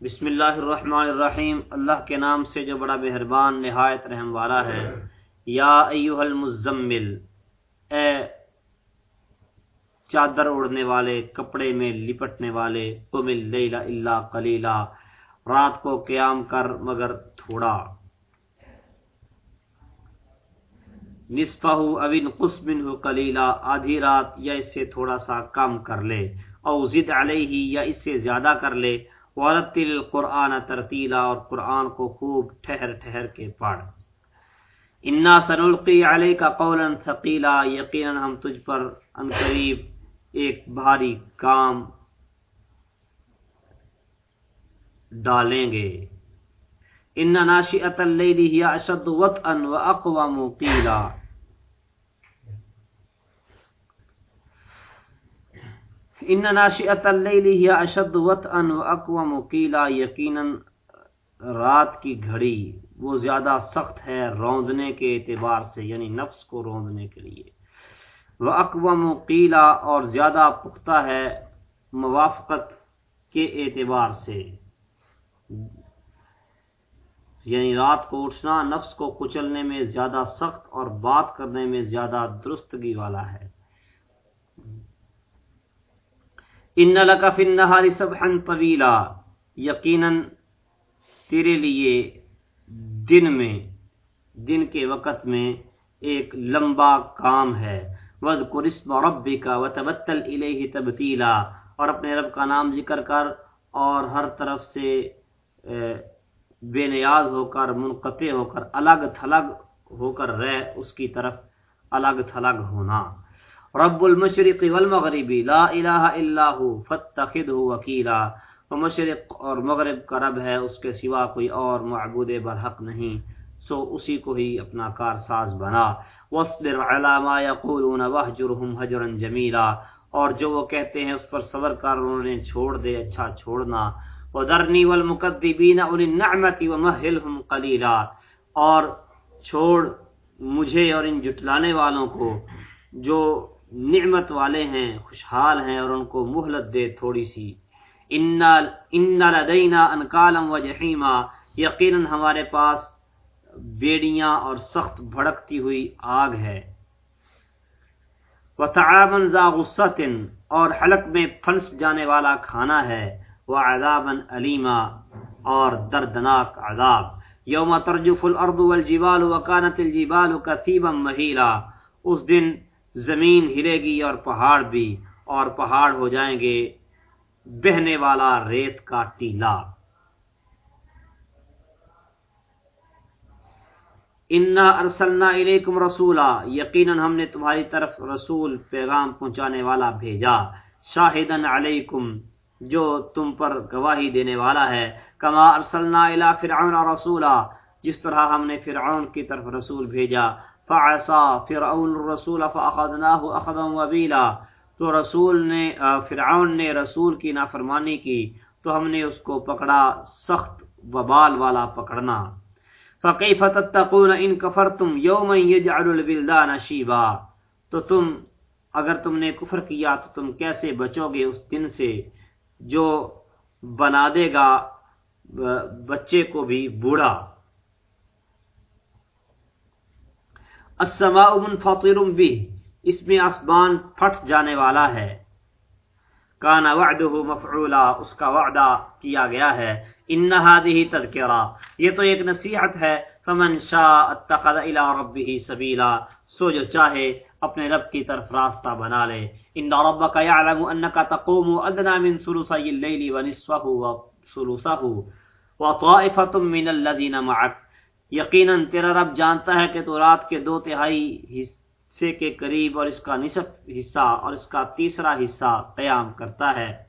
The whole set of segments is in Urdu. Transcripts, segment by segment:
بسم اللہ الرحمن الرحیم۔ اللہ کے نام سے جو بڑا مہربان، نہایت رحم والا ہے۔ یا ایوہ المزمل، اے چادر اڑنے والے، کپڑے میں لپٹنے والے، قم اللیل الا قلیلا، رات کو قیام کر مگر تھوڑا۔ نصفہ اوین قسمن قلیلا، آدھی رات یا اس سے تھوڑا سا کم کر لے۔ او زد علیہ یا اس سے زیادہ کر لے۔ ورتل القرآن ترتیلا اور قرآن کو خوب ٹھہر ٹھہر کے پڑھ۔ انا سنلقی علیہ کا قولا ثقیلا، یقینا ہم تجھ پر ان قریب ایک بھاری کام ڈالیں گے۔ ان ناشئۃ اللیل ہی اشد وطئا واقوم قیلا ان ناشئت اللیل ہی اشد وطئا واقوم قیلا یقینا رات کی گھڑی وہ زیادہ سخت ہے روندنے کے اعتبار سے یعنی نفس کو روندنے کے لیے۔ وہ اقوام قیلا اور زیادہ پختہ ہے موافقت کے اعتبار سے۔ یعنی رات کو اٹھنا نفس کو کچلنے میں زیادہ سخت اور بات کرنے میں زیادہ درستگی والا ہے۔ ان لک فی النہار سبحا طویلا، یقیناً تیرے لیے دن میں، دن کے وقت میں ایک لمبا کام ہے۔ وذکر اسم ربک وتبتل الیہ تبتیلا۔ اور اپنے رب کا نام ذکر کر اور ہر طرف سے بے نیاز ہو کر، منقطع ہو کر، الگ تھلگ ہو کر رہ، اس کی طرف الگ تھلگ ہونا۔ رب المشرق والمغرب، لا الہ الا ہو فتخذہ وکیلا۔ وہ مشرق اور مغرب کا رب ہے، اس کے سوا کوئی اور معبود برحق نہیں۔ سو اسی کو ہی اپنا کار ساز بنا۔ وصبر علی ما یقولون وحجرهم حجرا جمیلا۔ اور جو وہ کہتے ہیں، اس پر صبر کر، انہوں نے چھوڑ دے اچھا چھوڑنا۔ وذرنی والمکذبین اولی النعمت ومهلهم قلیلا۔ اور چھوڑ مجھے اور ان جٹلانے والوں کو جو نعمت والے ہیں، خوشحال ہیں اور ان کو مہلت دے تھوڑی سی۔ ان لدینا و جحیما یقینا ہمارے پاس بیڑیاں اور سخت بھڑکتی ہوئی آگ ہے۔ وتعابا ذا غصت اور حلق میں پھنس جانے والا کھانا ہے۔ وعذابا علیما اور دردناک عذاب۔ یوم ترجف الارض والجبال وكانت الجبال كثيبا مهيلا۔ اس دن زمین ہلے گی اور پہاڑ بھی، اور پہاڑ ہو جائیں گے بہنے والا ریت کا ٹیلا۔ انا ارسلنا الیکم رسولا، یقینا ہم نے تمہاری طرف رسول، پیغام پہنچانے والا بھیجا۔ شاہدن علیکم، جو تم پر گواہی دینے والا ہے۔ کما ارسلنا الی فرعون رسولا، جس طرح ہم نے فرعون کی طرف رسول بھیجا۔ فعصا فرعون الرسول فاخذناه اخذا وبيلا۔ تو رسول نے فرعون نے رسول کی نافرمانی کی، تو ہم نے اس کو پکڑا سخت وبال والا پکڑنا۔ فکیف تتقون ان کفرتم یوما یجعل البلدان شیبا تو تم، اگر تم نے کفر کیا، تو تم کیسے بچو گے اس دن سے؟ جو بنا دے گا بچے کو بھی بوڑھا۔ السماء منفطر به، اس میں آسمان پھٹ جانے والا ہے۔ کانا وعدہ مفعولا، اس کا وعدہ کیا گیا ہے۔ ان هذه تذکرہ، یہ تو ایک نصیحت ہے۔ فمن شاء اتخذ الى ربه سبیلا، سو جو چاہے اپنے رب کی طرف راستہ بنا لے۔ ان ربک يعلم انك تقوم ادنى من ثلثي الليل ونصفه وثلثه وطائفه من الذين معك یقیناً تیرا رب جانتا ہے کہ تو رات کے دو تہائی حصے کے قریب اور اس کا نصف حصہ اور اس کا تیسرا حصہ قیام کرتا ہے۔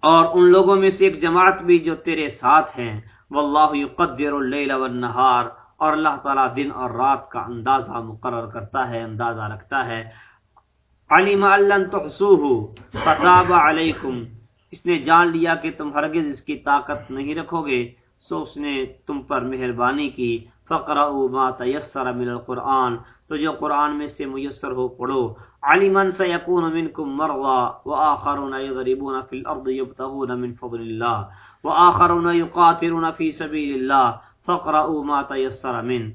اور ان لوگوں میں سے ایک جماعت بھی جو تیرے ساتھ ہیں۔ واللہ یقدر اللیل والنہار اور اللہ تعالیٰ دن اور رات کا اندازہ مقرر کرتا ہے، اندازہ رکھتا ہے۔ علم اللہ تحسوہ فتاب علیکم۔ اس نے جان لیا کہ تم ہرگز اس کی طاقت نہیں رکھو گے۔ سو اس نے تم پر مہربانی کی۔ فقرا ما تیسر من القرآن۔ تو جو قرآن میں سے میسر ہو پڑھو۔ علمن سیکون منکم مرضا۔ وآخرون یضربون فی الارض یبتغون من فضل اللہ وآخرون یقاتلون فی سبیل اللہ فقرؤوا ما تیسر من۔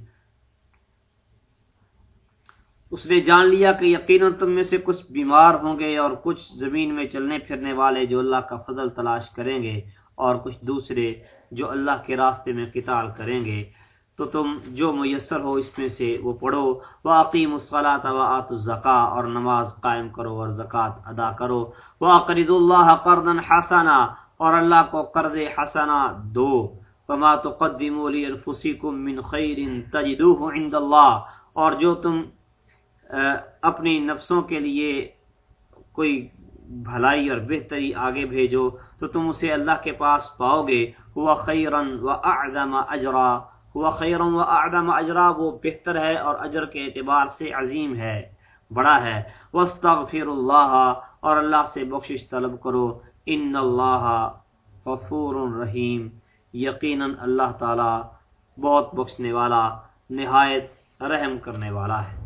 اس نے جان لیا کہ یقیناً تم میں سے کچھ بیمار ہوں گے اور کچھ زمین میں چلنے پھرنے والے جو اللہ کا فضل تلاش کریں گے۔ اور کچھ دوسرے جو اللہ کے راستے میں قتال کریں گے، تو تم جو میسر ہو اس میں سے وہ پڑھو۔ وہ عقیم الصلاۃ و آت الزکا اور نماز قائم کرو اور زکوٰۃ ادا کرو۔ وہ اللہ قرض حسنا اور اللہ کو قرض حسنا دو۔ وما تقدموا لانفسکم من خیر تجدوه عند اللہ اور جو تم اپنی نفسوں کے لیے کوئی بھلائی اور بہتری آگے بھیجو، تو تم اسے اللہ کے پاس پاؤ گے۔ وہ خیرن و اعظم اجرا۔ ہوا خیرم و اعظم اجرا وہ بہتر ہے اور اجر کے اعتبار سے عظیم ہے، بڑا ہے۔ وسطر اللہ اور اللہ سے بخشش طلب کرو۔ ان اللہ غفور رحیم۔ یقیناً اللہ تعالی بہت بخشنے والا، نہایت رحم کرنے والا ہے۔